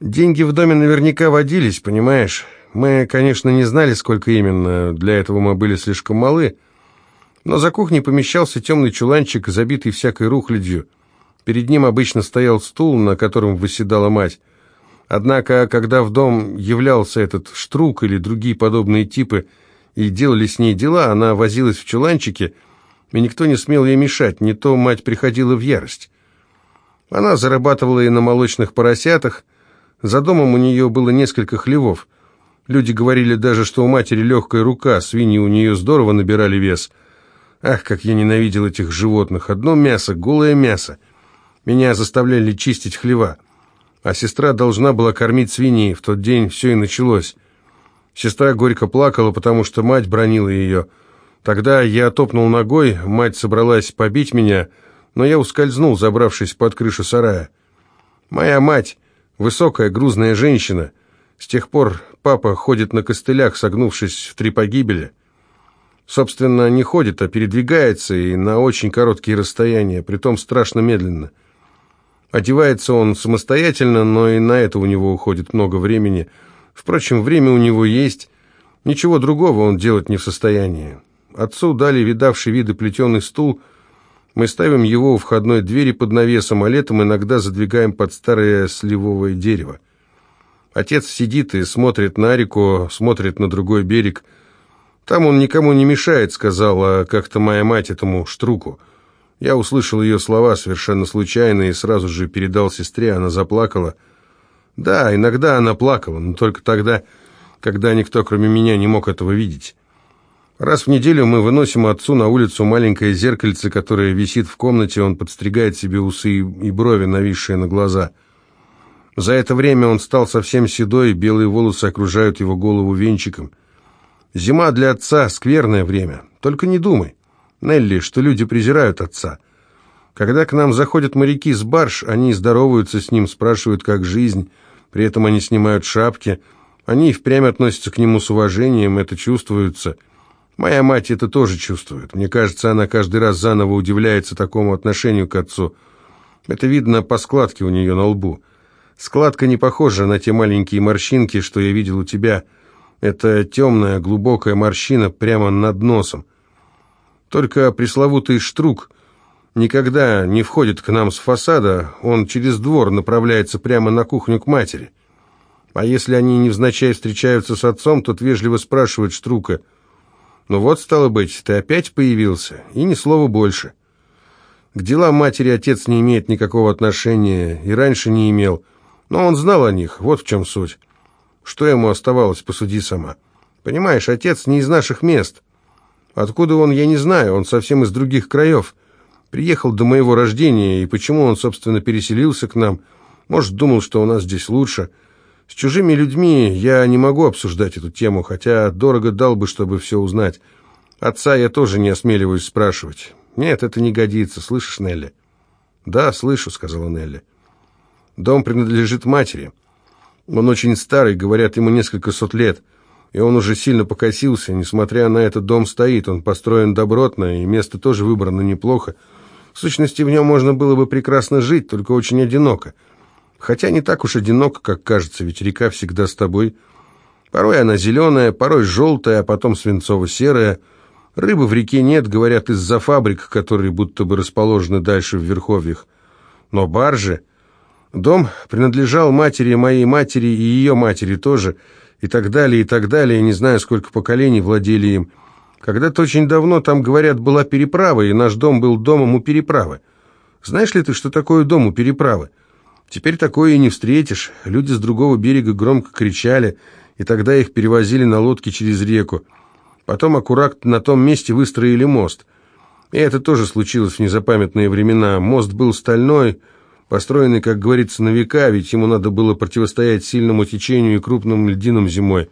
Деньги в доме наверняка водились, понимаешь? Мы, конечно, не знали, сколько именно, для этого мы были слишком малы, но за кухней помещался темный чуланчик, забитый всякой рухлядью. Перед ним обычно стоял стул, на котором выседала мать. Однако, когда в дом являлся этот штрук или другие подобные типы и делали с ней дела, она возилась в чуланчике, и никто не смел ей мешать, не то мать приходила в ярость. Она зарабатывала и на молочных поросятах, за домом у нее было несколько хлевов. Люди говорили даже, что у матери легкая рука, свиньи у нее здорово набирали вес. Ах, как я ненавидел этих животных! Одно мясо, голое мясо. Меня заставляли чистить хлева. А сестра должна была кормить свиньи. В тот день все и началось. Сестра горько плакала, потому что мать бронила ее. Тогда я топнул ногой, мать собралась побить меня, но я ускользнул, забравшись под крышу сарая. Моя мать, высокая грузная женщина, с тех пор папа ходит на костылях, согнувшись в три погибели. Собственно, не ходит, а передвигается и на очень короткие расстояния, притом страшно медленно. Одевается он самостоятельно, но и на это у него уходит много времени. Впрочем, время у него есть. Ничего другого он делать не в состоянии. Отцу дали видавший виды плетеный стул. Мы ставим его у входной двери под навесом, а летом иногда задвигаем под старое сливовое дерево. Отец сидит и смотрит на реку, смотрит на другой берег – «Там он никому не мешает», — сказала как-то моя мать этому штруку. Я услышал ее слова совершенно случайно и сразу же передал сестре, она заплакала. Да, иногда она плакала, но только тогда, когда никто, кроме меня, не мог этого видеть. Раз в неделю мы выносим отцу на улицу маленькое зеркальце, которое висит в комнате, он подстригает себе усы и брови, нависшие на глаза. За это время он стал совсем седой, белые волосы окружают его голову венчиком. Зима для отца — скверное время. Только не думай, Нелли, что люди презирают отца. Когда к нам заходят моряки с барж, они здороваются с ним, спрашивают, как жизнь, при этом они снимают шапки. Они и впрямь относятся к нему с уважением, это чувствуется. Моя мать это тоже чувствует. Мне кажется, она каждый раз заново удивляется такому отношению к отцу. Это видно по складке у нее на лбу. Складка не похожа на те маленькие морщинки, что я видел у тебя – это темная глубокая морщина прямо над носом. Только пресловутый штрук никогда не входит к нам с фасада, он через двор направляется прямо на кухню к матери. А если они невзначай встречаются с отцом, тот вежливо спрашивает Штрука, «Ну вот, стало быть, ты опять появился?» И ни слова больше. К делам матери отец не имеет никакого отношения, и раньше не имел, но он знал о них, вот в чем суть. Что ему оставалось, посуди сама. Понимаешь, отец не из наших мест. Откуда он, я не знаю, он совсем из других краев. Приехал до моего рождения, и почему он, собственно, переселился к нам? Может, думал, что у нас здесь лучше. С чужими людьми я не могу обсуждать эту тему, хотя дорого дал бы, чтобы все узнать. Отца я тоже не осмеливаюсь спрашивать. Нет, это не годится, слышишь, Нелли? Да, слышу, сказала Нелли. Дом принадлежит матери. Он очень старый, говорят, ему несколько сот лет, и он уже сильно покосился, несмотря на это дом стоит, он построен добротно, и место тоже выбрано неплохо. В сущности, в нем можно было бы прекрасно жить, только очень одиноко. Хотя не так уж одиноко, как кажется, ведь река всегда с тобой. Порой она зеленая, порой желтая, а потом свинцово-серая. Рыбы в реке нет, говорят, из-за фабрик, которые будто бы расположены дальше в верховьях. Но баржи... Дом принадлежал матери моей матери и ее матери тоже, и так далее, и так далее, не знаю, сколько поколений владели им. Когда-то очень давно там, говорят, была переправа, и наш дом был домом у переправы. Знаешь ли ты, что такое дом у переправы? Теперь такое и не встретишь. Люди с другого берега громко кричали, и тогда их перевозили на лодке через реку. Потом аккурат на том месте выстроили мост. И это тоже случилось в незапамятные времена. Мост был стальной, построенный, как говорится, на века, ведь ему надо было противостоять сильному течению и крупным льдинам зимой.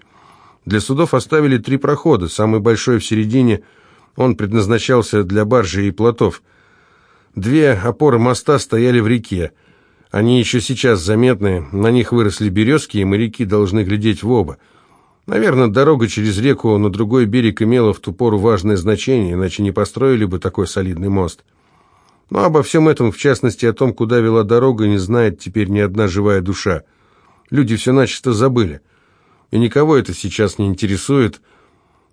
Для судов оставили три прохода, самый большой в середине, он предназначался для баржи и плотов. Две опоры моста стояли в реке. Они еще сейчас заметны, на них выросли березки, и моряки должны глядеть в оба. Наверное, дорога через реку на другой берег имела в ту пору важное значение, иначе не построили бы такой солидный мост. Но обо всем этом, в частности о том, куда вела дорога, не знает теперь ни одна живая душа. Люди все начисто забыли. И никого это сейчас не интересует.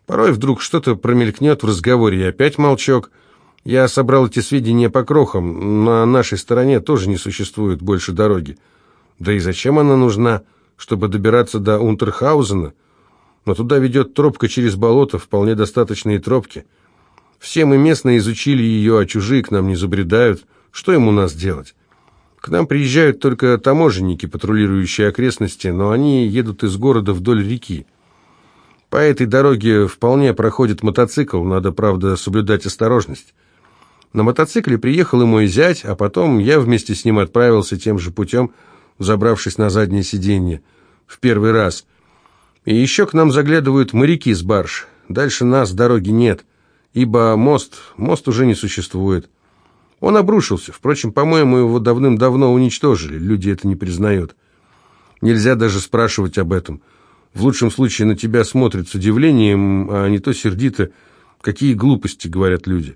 Порой вдруг что-то промелькнет в разговоре, и опять молчок. Я собрал эти сведения по крохам. На нашей стороне тоже не существует больше дороги. Да и зачем она нужна? Чтобы добираться до Унтерхаузена? Но туда ведет тропка через болото, вполне достаточные тропки. Все мы местные изучили ее, а чужие к нам не забредают. Что им у нас делать? К нам приезжают только таможенники, патрулирующие окрестности, но они едут из города вдоль реки. По этой дороге вполне проходит мотоцикл, надо, правда, соблюдать осторожность. На мотоцикле приехал и мой зять, а потом я вместе с ним отправился тем же путем, забравшись на заднее сиденье, в первый раз. И еще к нам заглядывают моряки с барж. Дальше нас дороги нет, ибо мост, мост уже не существует. Он обрушился. Впрочем, по-моему, его давным-давно уничтожили. Люди это не признают. Нельзя даже спрашивать об этом. В лучшем случае на тебя смотрят с удивлением, а не то сердито. Какие глупости, говорят люди.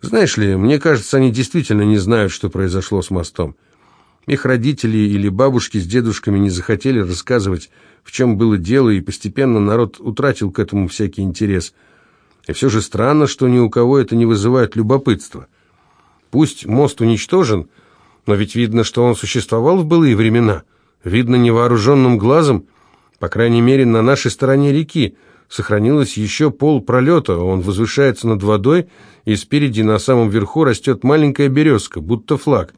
Знаешь ли, мне кажется, они действительно не знают, что произошло с мостом. Их родители или бабушки с дедушками не захотели рассказывать, в чем было дело, и постепенно народ утратил к этому всякий интерес. И все же странно, что ни у кого это не вызывает любопытства. Пусть мост уничтожен, но ведь видно, что он существовал в былые времена. Видно невооруженным глазом, по крайней мере, на нашей стороне реки, сохранилось еще пол пролета, он возвышается над водой, и спереди на самом верху растет маленькая березка, будто флаг.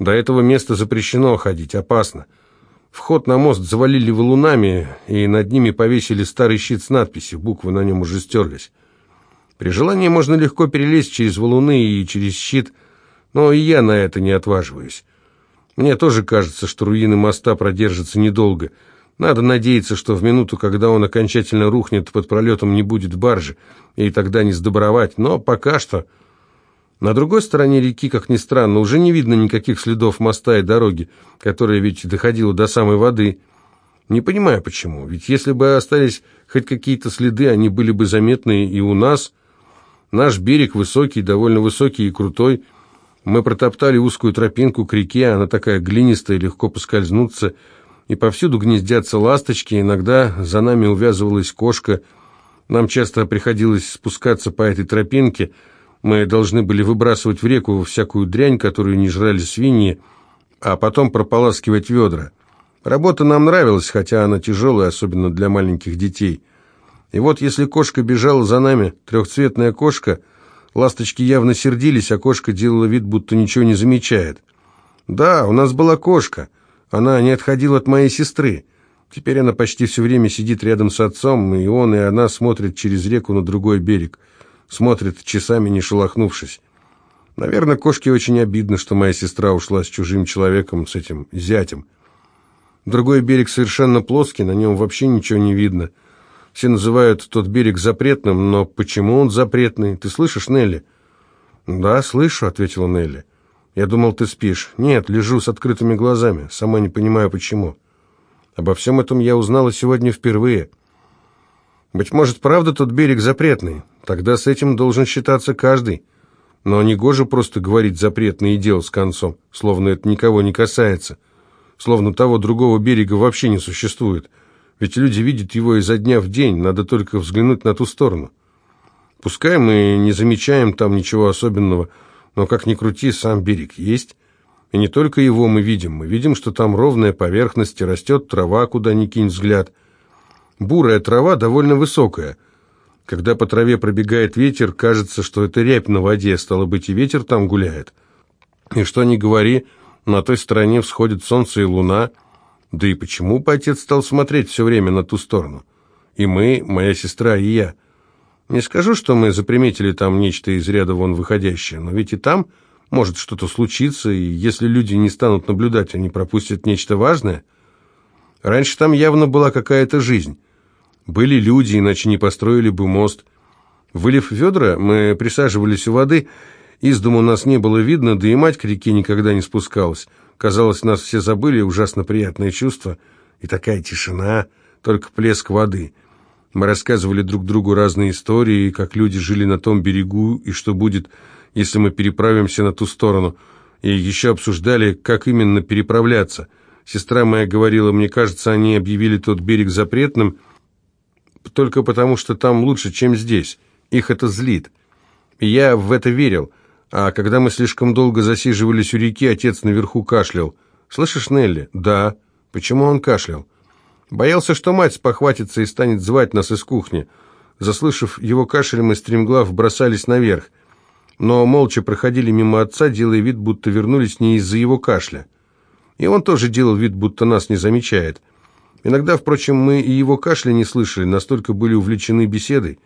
До этого места запрещено ходить, опасно. Вход на мост завалили валунами, и над ними повесили старый щит с надписью, буквы на нем уже стерлись. При желании можно легко перелезть через валуны и через щит, но и я на это не отваживаюсь. Мне тоже кажется, что руины моста продержатся недолго. Надо надеяться, что в минуту, когда он окончательно рухнет, под пролетом не будет баржи, и тогда не сдобровать, но пока что... На другой стороне реки, как ни странно, уже не видно никаких следов моста и дороги, которая ведь доходила до самой воды. Не понимаю, почему, ведь если бы остались хоть какие-то следы, они были бы заметны и у нас, Наш берег высокий, довольно высокий и крутой. Мы протоптали узкую тропинку к реке, она такая глинистая, легко поскользнуться, и повсюду гнездятся ласточки, иногда за нами увязывалась кошка. Нам часто приходилось спускаться по этой тропинке, мы должны были выбрасывать в реку всякую дрянь, которую не жрали свиньи, а потом прополаскивать ведра. Работа нам нравилась, хотя она тяжелая, особенно для маленьких детей – и вот если кошка бежала за нами, трехцветная кошка, ласточки явно сердились, а кошка делала вид, будто ничего не замечает. Да, у нас была кошка. Она не отходила от моей сестры. Теперь она почти все время сидит рядом с отцом, и он, и она смотрят через реку на другой берег. Смотрят, часами не шелохнувшись. Наверное, кошке очень обидно, что моя сестра ушла с чужим человеком, с этим зятем. Другой берег совершенно плоский, на нем вообще ничего не видно. Все называют тот берег запретным, но почему он запретный? Ты слышишь, Нелли?» «Да, слышу», — ответила Нелли. «Я думал, ты спишь. Нет, лежу с открытыми глазами. Сама не понимаю, почему. Обо всем этом я узнала сегодня впервые. Быть может, правда тот берег запретный? Тогда с этим должен считаться каждый. Но не гоже просто говорить запретное и дело с концом, словно это никого не касается, словно того другого берега вообще не существует». Ведь люди видят его изо дня в день, надо только взглянуть на ту сторону. Пускай мы не замечаем там ничего особенного, но как ни крути, сам берег есть. И не только его мы видим, мы видим, что там ровная поверхность и растет трава, куда ни кинь взгляд. Бурая трава довольно высокая. Когда по траве пробегает ветер, кажется, что это рябь на воде, стало быть, и ветер там гуляет. И что ни говори, на той стороне всходит солнце и луна — да и почему бы отец стал смотреть все время на ту сторону? И мы, моя сестра и я. Не скажу, что мы заприметили там нечто из ряда вон выходящее, но ведь и там может что-то случиться, и если люди не станут наблюдать, они пропустят нечто важное. Раньше там явно была какая-то жизнь. Были люди, иначе не построили бы мост. Вылив ведра, мы присаживались у воды, из дому нас не было видно, да и мать к реке никогда не спускалась. Казалось, нас все забыли, ужасно приятное чувство. И такая тишина, только плеск воды. Мы рассказывали друг другу разные истории, как люди жили на том берегу, и что будет, если мы переправимся на ту сторону. И еще обсуждали, как именно переправляться. Сестра моя говорила, мне кажется, они объявили тот берег запретным только потому, что там лучше, чем здесь. Их это злит. И я в это верил. А когда мы слишком долго засиживались у реки, отец наверху кашлял. «Слышишь, Нелли?» «Да». «Почему он кашлял?» «Боялся, что мать спохватится и станет звать нас из кухни». Заслышав его кашель, мы стремглав бросались наверх, но молча проходили мимо отца, делая вид, будто вернулись не из-за его кашля. И он тоже делал вид, будто нас не замечает. Иногда, впрочем, мы и его кашля не слышали, настолько были увлечены беседой.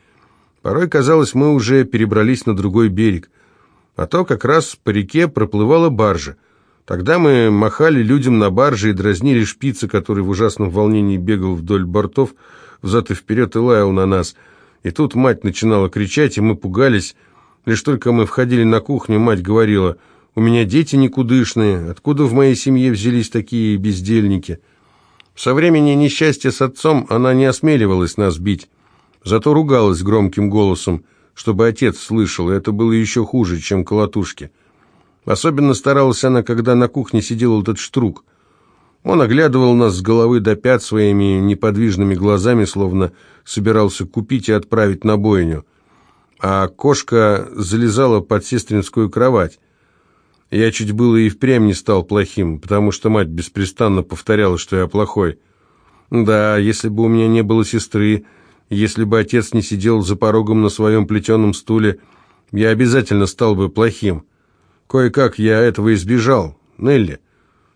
Порой казалось, мы уже перебрались на другой берег, а то как раз по реке проплывала баржа. Тогда мы махали людям на барже и дразнили шпица, который в ужасном волнении бегал вдоль бортов, взад и вперед и лаял на нас – и тут мать начинала кричать, и мы пугались. Лишь только мы входили на кухню, мать говорила, «У меня дети никудышные, откуда в моей семье взялись такие бездельники?» Со времени несчастья с отцом она не осмеливалась нас бить, зато ругалась громким голосом, чтобы отец слышал, и это было еще хуже, чем колотушки. Особенно старалась она, когда на кухне сидел этот штрук. Он оглядывал нас с головы до пят своими неподвижными глазами, словно собирался купить и отправить на бойню. А кошка залезала под сестринскую кровать. Я чуть было и впрямь не стал плохим, потому что мать беспрестанно повторяла, что я плохой. Да, если бы у меня не было сестры, если бы отец не сидел за порогом на своем плетеном стуле, я обязательно стал бы плохим. Кое-как я этого избежал. Нелли,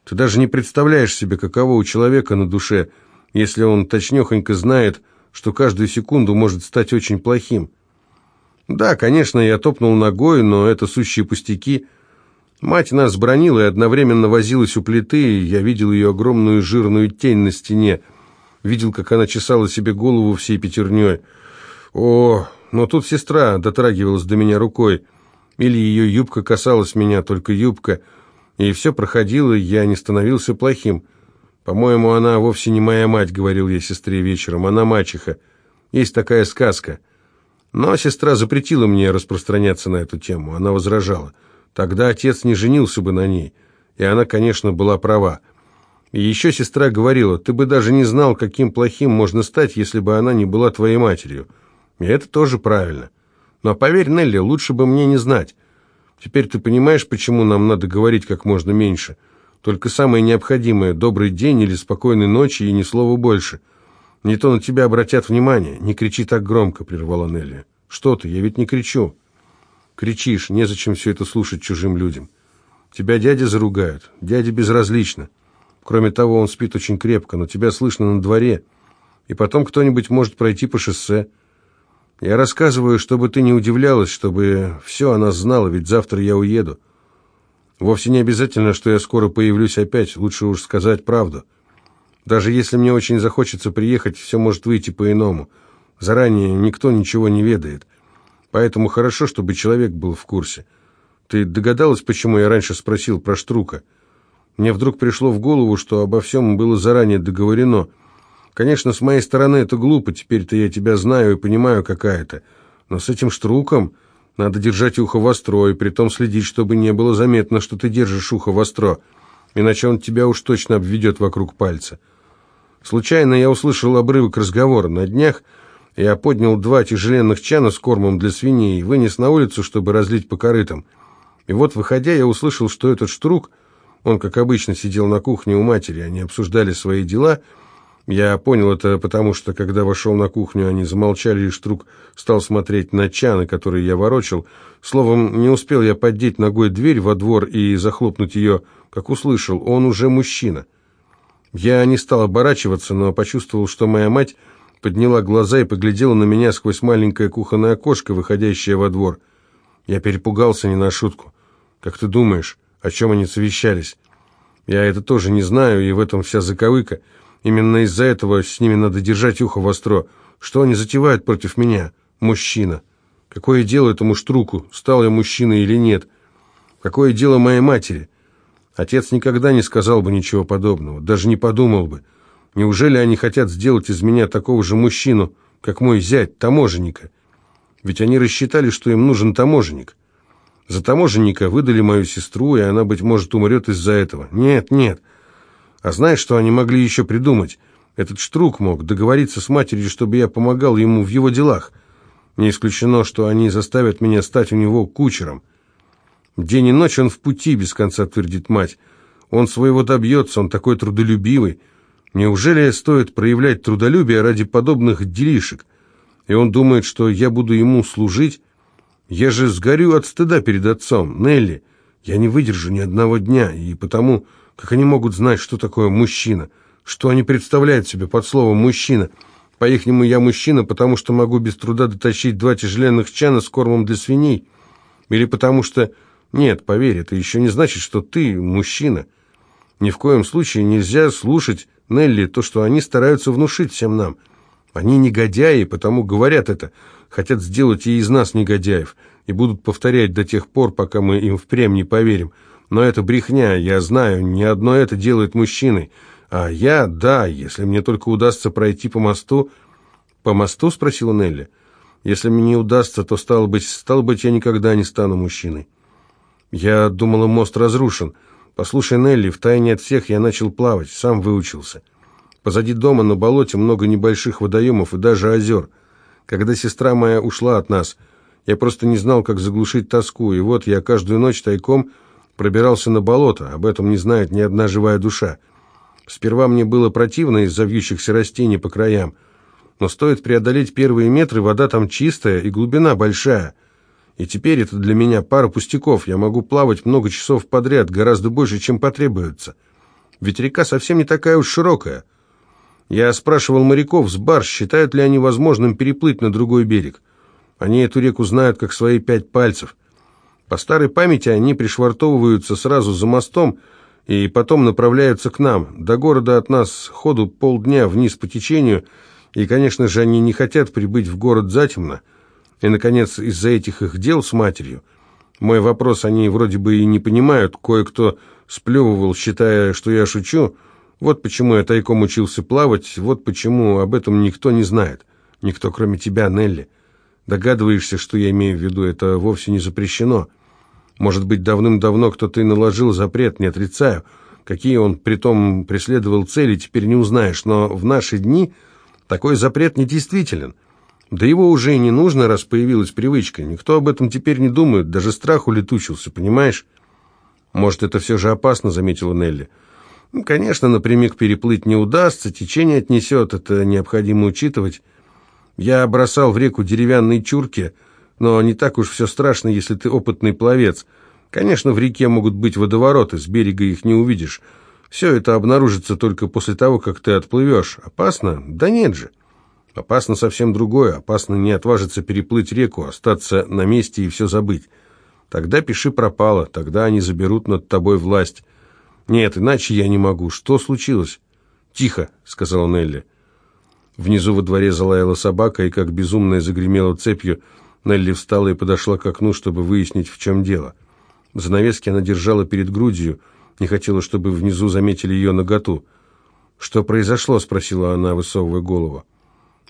ты даже не представляешь себе, каково у человека на душе, если он точнехонько знает, что каждую секунду может стать очень плохим. Да, конечно, я топнул ногой, но это сущие пустяки. Мать нас бронила и одновременно возилась у плиты, я видел ее огромную жирную тень на стене, видел, как она чесала себе голову всей пятерней. О, но тут сестра дотрагивалась до меня рукой, или ее юбка касалась меня, только юбка — и все проходило, я не становился плохим. По-моему, она вовсе не моя мать, говорил я сестре вечером, она мачеха. Есть такая сказка. Но сестра запретила мне распространяться на эту тему, она возражала. Тогда отец не женился бы на ней, и она, конечно, была права. И еще сестра говорила, ты бы даже не знал, каким плохим можно стать, если бы она не была твоей матерью. И это тоже правильно. Но поверь, Нелли, лучше бы мне не знать. Теперь ты понимаешь, почему нам надо говорить как можно меньше? Только самое необходимое – добрый день или спокойной ночи и ни слова больше. Не то на тебя обратят внимание. Не кричи так громко, прервала Нелли. Что ты, я ведь не кричу. Кричишь, незачем все это слушать чужим людям. Тебя дядя заругают, дядя безразлично. Кроме того, он спит очень крепко, но тебя слышно на дворе. И потом кто-нибудь может пройти по шоссе – я рассказываю, чтобы ты не удивлялась, чтобы все она знала, ведь завтра я уеду. Вовсе не обязательно, что я скоро появлюсь опять, лучше уж сказать правду. Даже если мне очень захочется приехать, все может выйти по-иному. Заранее никто ничего не ведает. Поэтому хорошо, чтобы человек был в курсе. Ты догадалась, почему я раньше спросил про Штрука? Мне вдруг пришло в голову, что обо всем было заранее договорено – Конечно, с моей стороны это глупо, теперь-то я тебя знаю и понимаю, какая это. Но с этим штруком надо держать ухо востро, и притом следить, чтобы не было заметно, что ты держишь ухо востро, иначе он тебя уж точно обведет вокруг пальца. Случайно я услышал обрывок разговора. На днях я поднял два тяжеленных чана с кормом для свиней и вынес на улицу, чтобы разлить по корытам. И вот, выходя, я услышал, что этот штрук, он, как обычно, сидел на кухне у матери, они обсуждали свои дела — я понял это потому, что когда вошел на кухню, они замолчали, и Штрук стал смотреть на чаны, которые я ворочал. Словом, не успел я поддеть ногой дверь во двор и захлопнуть ее, как услышал, он уже мужчина. Я не стал оборачиваться, но почувствовал, что моя мать подняла глаза и поглядела на меня сквозь маленькое кухонное окошко, выходящее во двор. Я перепугался не на шутку. Как ты думаешь, о чем они совещались? Я это тоже не знаю, и в этом вся заковыка. Именно из-за этого с ними надо держать ухо востро. Что они затевают против меня? Мужчина. Какое дело этому штруку, стал я мужчиной или нет? Какое дело моей матери? Отец никогда не сказал бы ничего подобного, даже не подумал бы. Неужели они хотят сделать из меня такого же мужчину, как мой зять, таможенника? Ведь они рассчитали, что им нужен таможенник. За таможенника выдали мою сестру, и она, быть может, умрет из-за этого. Нет, нет. А знаешь, что они могли еще придумать? Этот Штрук мог договориться с матерью, чтобы я помогал ему в его делах. Не исключено, что они заставят меня стать у него кучером. День и ночь он в пути, без конца твердит мать. Он своего добьется, он такой трудолюбивый. Неужели стоит проявлять трудолюбие ради подобных делишек? И он думает, что я буду ему служить? Я же сгорю от стыда перед отцом, Нелли. Я не выдержу ни одного дня, и потому, как они могут знать, что такое мужчина, что они представляют себе под словом «мужчина». По-ихнему я мужчина, потому что могу без труда дотащить два тяжеленных чана с кормом для свиней. Или потому что... Нет, поверь, это еще не значит, что ты мужчина. Ни в коем случае нельзя слушать, Нелли, то, что они стараются внушить всем нам. Они негодяи, потому говорят это, хотят сделать и из нас негодяев, и будут повторять до тех пор, пока мы им впрямь не поверим. Но это брехня, я знаю, ни одно это делает мужчиной. А я, да, если мне только удастся пройти по мосту... По мосту, спросила Нелли. Если мне не удастся, то, стало быть, стало быть, я никогда не стану мужчиной. Я думала, мост разрушен. Послушай, Нелли, втайне от всех я начал плавать, сам выучился. Позади дома на болоте много небольших водоемов и даже озер. Когда сестра моя ушла от нас, я просто не знал, как заглушить тоску, и вот я каждую ночь тайком пробирался на болото, об этом не знает ни одна живая душа. Сперва мне было противно из-за вьющихся растений по краям, но стоит преодолеть первые метры, вода там чистая и глубина большая. И теперь это для меня пара пустяков, я могу плавать много часов подряд, гораздо больше, чем потребуется. Ведь река совсем не такая уж широкая. Я спрашивал моряков с барж, считают ли они возможным переплыть на другой берег. Они эту реку знают как свои пять пальцев. По старой памяти они пришвартовываются сразу за мостом и потом направляются к нам. До города от нас ходу полдня вниз по течению, и, конечно же, они не хотят прибыть в город затемно. И, наконец, из-за этих их дел с матерью, мой вопрос они вроде бы и не понимают, кое-кто сплевывал, считая, что я шучу, вот почему я тайком учился плавать, вот почему об этом никто не знает. Никто, кроме тебя, Нелли. Догадываешься, что я имею в виду, это вовсе не запрещено. Может быть, давным-давно кто-то и наложил запрет, не отрицаю. Какие он притом преследовал цели, теперь не узнаешь, но в наши дни такой запрет недействителен. Да его уже и не нужно, раз появилась привычка. Никто об этом теперь не думает, даже страх улетучился, понимаешь? Может, это все же опасно, заметила Нелли. Ну, конечно, напрямик переплыть не удастся, течение отнесет, это необходимо учитывать. Я бросал в реку деревянные чурки, но не так уж все страшно, если ты опытный пловец. Конечно, в реке могут быть водовороты, с берега их не увидишь. Все это обнаружится только после того, как ты отплывешь. Опасно? Да нет же. Опасно совсем другое. Опасно не отважиться переплыть реку, остаться на месте и все забыть. Тогда пиши пропало, тогда они заберут над тобой власть. Нет, иначе я не могу. Что случилось? Тихо, сказала Нелли. Внизу во дворе залаяла собака и, как безумная, загремела цепью. Нелли встала и подошла к окну, чтобы выяснить, в чем дело. Занавески она держала перед грудью, не хотела, чтобы внизу заметили ее наготу. «Что произошло?» — спросила она, высовывая голову.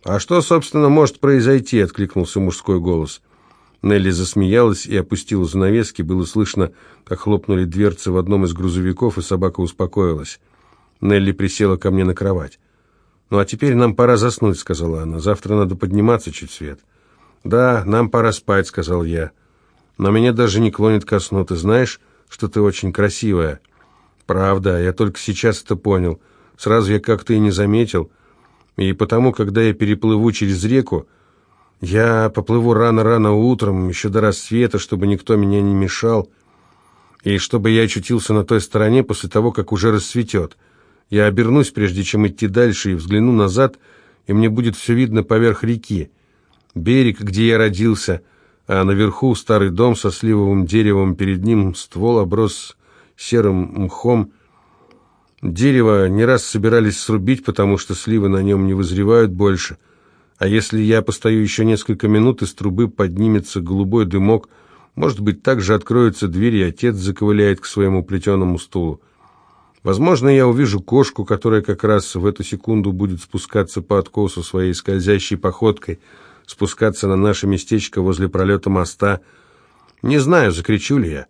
«А что, собственно, может произойти?» — откликнулся мужской голос. Нелли засмеялась и опустила занавески. Было слышно, как хлопнули дверцы в одном из грузовиков, и собака успокоилась. Нелли присела ко мне на кровать. «Ну а теперь нам пора заснуть», — сказала она. «Завтра надо подниматься чуть свет». «Да, нам пора спать», — сказал я. «Но меня даже не клонит ко сну. Ты знаешь, что ты очень красивая?» «Правда, я только сейчас это понял. Сразу я как-то и не заметил. И потому, когда я переплыву через реку, я поплыву рано-рано утром, еще до рассвета, чтобы никто меня не мешал, и чтобы я очутился на той стороне после того, как уже рассветет». Я обернусь, прежде чем идти дальше, и взгляну назад, и мне будет все видно поверх реки. Берег, где я родился, а наверху старый дом со сливовым деревом, перед ним ствол оброс серым мхом. Дерево не раз собирались срубить, потому что сливы на нем не вызревают больше. А если я постою еще несколько минут, из трубы поднимется голубой дымок, может быть, также откроется дверь, и отец заковыляет к своему плетеному стулу. Возможно, я увижу кошку, которая как раз в эту секунду будет спускаться по откосу своей скользящей походкой, спускаться на наше местечко возле пролета моста. Не знаю, закричу ли я.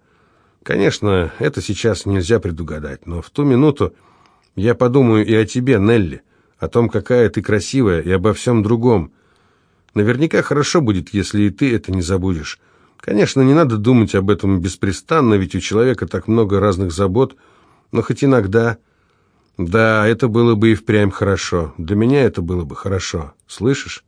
Конечно, это сейчас нельзя предугадать, но в ту минуту я подумаю и о тебе, Нелли, о том, какая ты красивая, и обо всем другом. Наверняка хорошо будет, если и ты это не забудешь. Конечно, не надо думать об этом беспрестанно, ведь у человека так много разных забот — но хоть иногда... Да, это было бы и впрямь хорошо. Для меня это было бы хорошо. Слышишь?